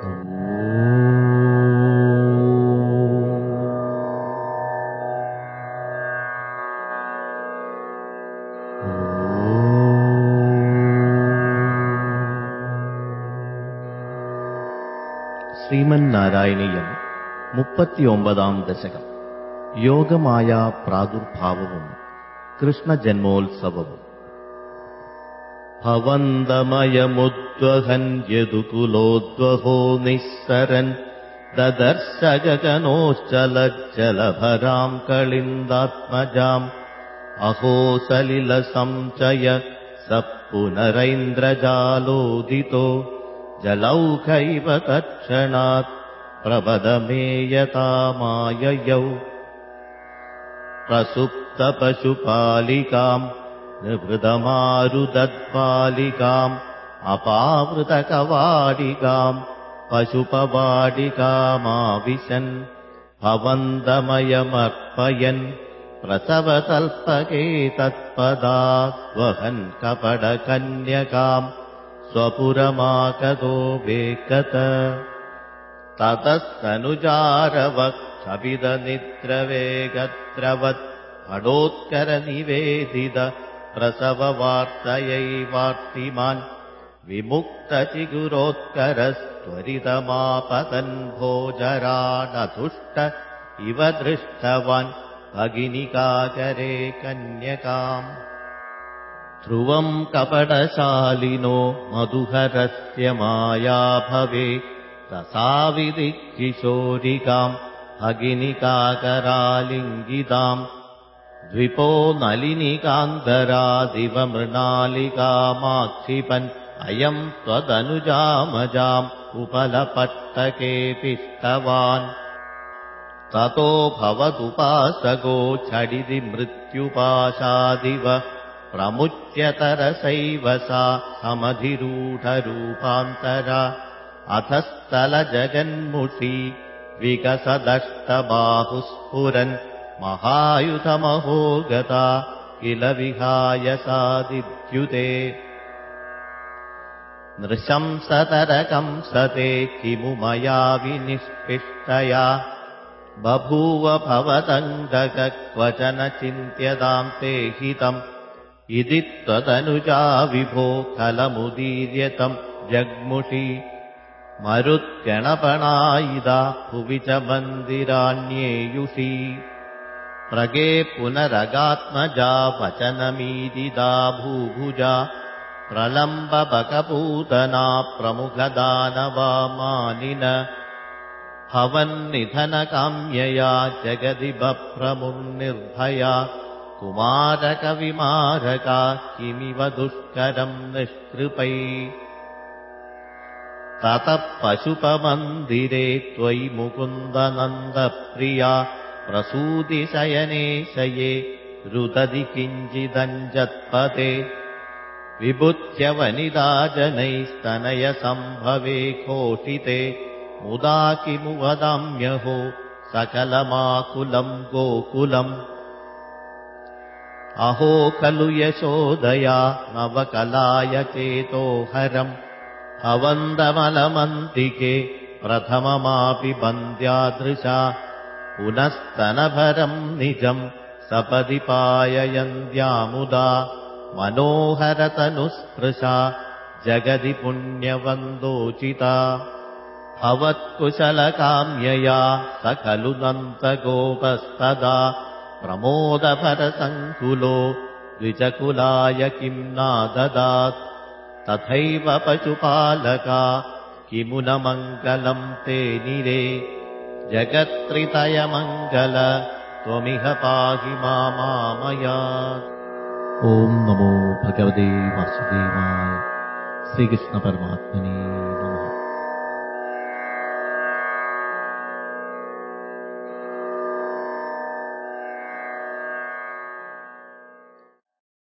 ശ്രീമൻ നാരായണീയം മുപ്പത്തിയൊമ്പതാം ദശകം യോഗമായ പ്രാദുർഭാവവും കൃഷ്ണജന്മോത്സവവും भवन्दमयमुद्वहन् यदुकुलोद्वहो निःसरन् ददर्शगगनोश्चलज्जलभराम् कलिन्दात्मजाम्। अहो सलिलसञ्चय स पुनरैन्द्रजालोदितो। जलौघैव तत्क्षणात् प्रबदमेयतामाययौ प्रसुप्तपशुपालिकाम् निभृतमारुदत्पालिकाम् अपावृतकवाडिकाम् पशुपवाडिकामाविशन् भवन्दमयमर्पयन् प्रसवतल्पके तत्पदाद्वहन् कपडकन्यकाम् स्वपुरमाकतो वेकत ततस्तनुजारवक्षपिदनिद्रवेगत्रवत् खडोत्करनिवेदित प्रसववार्तयैवार्तिमान् विमुक्तचिगुरोत्करस्त्वरितमापतन् भोजरानधुष्ट इव दृष्टवान् भगिनिकाकरे कन्यकाम्। ध्रुवम् कपटशालिनो मधुहरस्य माया भवे तसाविधि किशोरिकाम् भगिनिकाकरालिङ्गिताम् द्विपो नलिनिकान्तरादिव मृणालिकामाक्षिपन् अयम् त्वदनुजामजाम् उपलपट्टके पिष्टवान् ततो भवदुपासको झडिति मृत्युपाशादिव प्रमुच्यतरसैव सा समधिरूढरूपान्तरा अधस्तलजगन्मुषी विकसदष्टबाहुस्फुरन् महायुधमहो गता किल विहाय सादिद्युते नृशंसतरकम् सते किमु मया विनिष्पिष्टया। बभूव भवदङ्गक क्वचन चिन्त्यताम् ते हितम्। इति त्वदनुजा विभो कलमुदीर्यतम् जग्मुषी। मरुत्कणपणायिदा च मन्दिराण्येयुषी प्रगे पुनरगात्मजा वचनमीदिदा भूभुजा प्रलम्बबकपूतना प्रमुखदानवामानिन भवन्निधनकाम्यया जगदि बभ्रमुर्निर्भया कुमारकविमारका किमिव दुष्करम् निष्कृपै। ततः पशुपमन्दिरे त्वयि मुकुन्दनन्दप्रिया प्रसूतिशयने शये रुदधि किञ्चिदञ्जत्पते विबुध्यवनिदा जनैस्तनयसम्भवे घोषिते मुदा किमु वदाम्यहो सकलमाकुलम् गोकुलम्। अहो खलु यशोदया नवकलाय चेतोहरम्। अवन्दमलमन्तिके प्रथममापि बन्द्यादृशा पुनस्तनभरम् निजम् सपदि पाययन्त्यामुदा मनोहरतनुस्पृशा जगदि पुण्यवन्दोचिता भवत्कुशलकाम्यया स खलु नन्तगोपस्तदा प्रमोदभरसङ्कुलो द्विजकुलाय किम् नाददात्? तथैव पशुपालका किमु न मङ्गलम् ते निरे जगत्त्रितयमङ्गल त्वमिह पाहि मामया। ॐ नमो भगवते वासुदेवाय। श्रीकृष्णपरमात्मने नमः